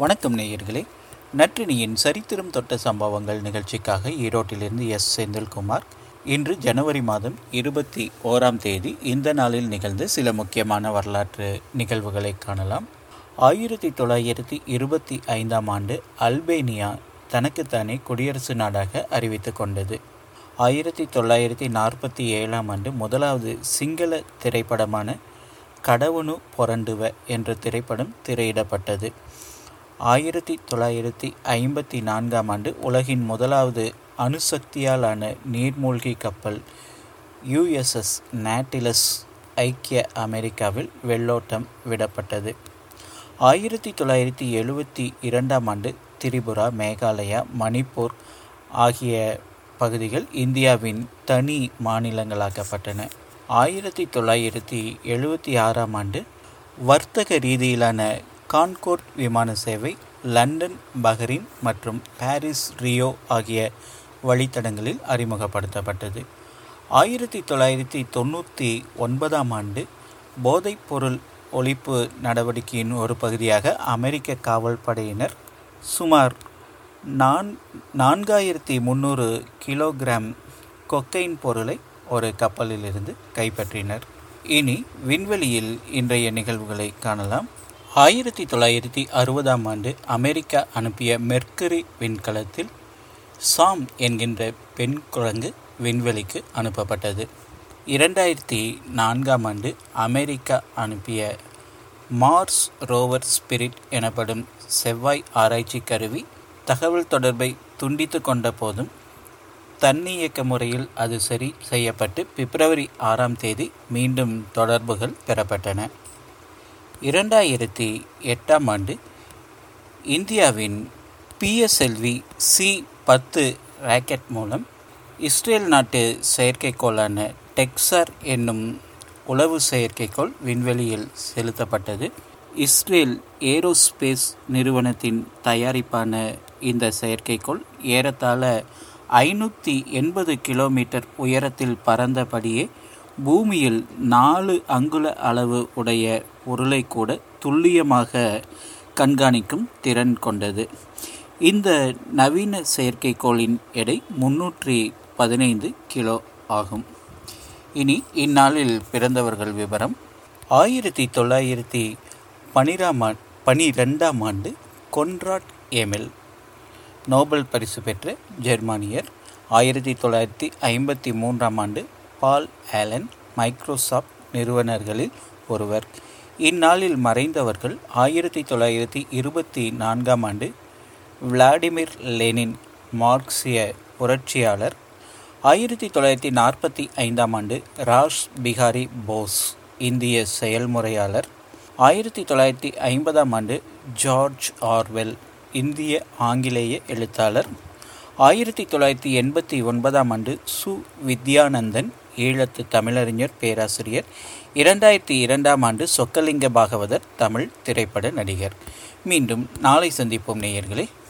வணக்கம் நேயர்களே. நற்றினியின் சரித்திரம் தொட்ட சம்பவங்கள் நிகழ்ச்சிக்காக ஈரோட்டிலிருந்து எஸ். செந்தில்குமார். இன்று ஜனவரி மாதம் இருபத்தி ஓராம் தேதி இந்த நாளில் நிகழ்ந்த சில முக்கியமான வரலாற்று நிகழ்வுகளை காணலாம். ஆயிரத்தி தொள்ளாயிரத்தி இருபத்தி ஐந்தாம் ஆண்டு அல்பேனியா தனக்குத்தானே குடியரசு நாடாக அறிவித்து கொண்டது. ஆயிரத்தி தொள்ளாயிரத்தி நாற்பத்தி ஏழாம் ஆண்டு முதலாவது சிங்கள திரைப்படமான கடவுணு பொரண்டுவ என்ற திரைப்படம் திரையிடப்பட்டது. ஆயிரத்தி தொள்ளாயிரத்தி ஐம்பத்தி நான்காம் ஆண்டு உலகின் முதலாவது அணுசக்தியாலான நீர்மூழ்கி கப்பல் யுஎஸ்எஸ் நேட்டிலஸ் ஐக்கிய அமெரிக்காவில் வெள்ளோட்டம் விடப்பட்டது. ஆயிரத்தி தொள்ளாயிரத்தி எழுபத்தி இரண்டாம் ஆண்டு திரிபுரா மேகாலயா மணிப்பூர் ஆகிய பகுதிகள் இந்தியாவின் தனி மாநிலங்களாக்கப்பட்டன. ஆயிரத்தி தொள்ளாயிரத்தி எழுபத்தி ஆறாம் ஆண்டு வர்த்தக ரீதியிலான கான்கோர்ட் விமான சேவை லண்டன் பஹ்ரின் மற்றும் பாரிஸ் ரியோ ஆகிய வழித்தடங்களில் அறிமுகப்படுத்தப்பட்டது. ஆயிரத்தி தொள்ளாயிரத்தி தொண்ணூற்றி ஒன்பதாம் ஆண்டு போதைப்பொருள் ஒழிப்பு நடவடிக்கையின் ஒரு பகுதியாக அமெரிக்க காவல் படையினர் சுமார் நான் நான்காயிரத்தி முந்நூறு கிலோகிராம் கொக்கைன் பொருளை ஒரு கப்பலிலிருந்து கைப்பற்றினர். இனி விண்வெளியில் இன்றைய நிகழ்வுகளை காணலாம். ஆயிரத்தி தொள்ளாயிரத்தி அறுபதாம் ஆண்டு அமெரிக்கா அனுப்பிய மெர்க்கரி விண்கலத்தில் சாம் என்கின்ற பெண் குரங்கு விண்வெளிக்கு அனுப்பப்பட்டது. இரண்டாயிரத்தி நான்காம் ஆண்டு அமெரிக்கா அனுப்பிய மார்ஸ் ரோவர் ஸ்பிரிட் எனப்படும் செவ்வாய் ஆராய்ச்சி கருவி தகவல் தொடர்பை துண்டித்து கொண்ட போதும் தன்னியக்க முறையில் அது சரி செய்யப்பட்டு பிப்ரவரி ஆறாம் தேதி மீண்டும் தொடர்புகள் பெறப்பட்டன. இரண்டாயிரத்தி எட்டாம் ஆண்டு இந்தியாவின் பிஎஸ்எல்வி சி பத்து ராக்கெட் மூலம் இஸ்ரேல் நாட்டு செயற்கைக்கோளான டெக்சர் என்னும் உளவு செயற்கைக்கோள் விண்வெளியில் செலுத்தப்பட்டது. இஸ்ரேல் ஏரோஸ்பேஸ் நிறுவனத்தின் தயாரிப்பான இந்த செயற்கைக்கோள் ஏறத்தாழ ஐநூற்றி எண்பது கிலோமீட்டர் உயரத்தில் பறந்தபடியே பூமியில் நாலு அங்குல அளவு உடைய பொருளை கூட துல்லியமாக கண்காணிக்கும் திறன் கொண்டது. இந்த நவீன செயற்கைக்கோளின் எடை முன்னூற்றி பதினைந்து கிலோ ஆகும். இனி இந்நாளில் பிறந்தவர்கள் விவரம். ஆயிரத்தி தொள்ளாயிரத்தி பனிராம் பனிரெண்டாம் ஆண்டு கொன்ராட் ஏமெல் நோபல் பரிசு பெற்ற ஜெர்மானியர். ஆயிரத்தி தொள்ளாயிரத்தி ஐம்பத்தி மூன்றாம் ஆண்டு பால் ஆலன் மைக்ரோசாஃப்ட் நிறுவனர்களில் ஒருவர். இந்நாளில் மறைந்தவர்கள் ஆயிரத்தி தொள்ளாயிரத்தி இருபத்தி நான்காம் ஆண்டு விளாடிமிர் லெனின் மார்க்சிய புரட்சியாளர். ஆயிரத்தி தொள்ளாயிரத்தி நாற்பத்தி ஐந்தாம் ஆண்டு ராஷ் பிகாரி போஸ் இந்திய செயல்முறையாளர். ஆயிரத்தி தொள்ளாயிரத்தி ஐம்பதாம் ஆண்டு ஜார்ஜ் ஆர்வெல் இந்திய ஆங்கிலேய எழுத்தாளர். ஆயிரத்தி தொள்ளாயிரத்தி எண்பத்தி ஒன்பதாம் ஆண்டு சு வித்யானந்தன் ஈழத்து தமிழறிஞர் பேராசிரியர் இரண்டாயிரத்தி இரண்டாம் ஆண்டு சொக்கலிங்க பாகவதர் தமிழ் திரைப்பட நடிகர். மீண்டும் நாளை சந்திப்போம் நேயர்களே.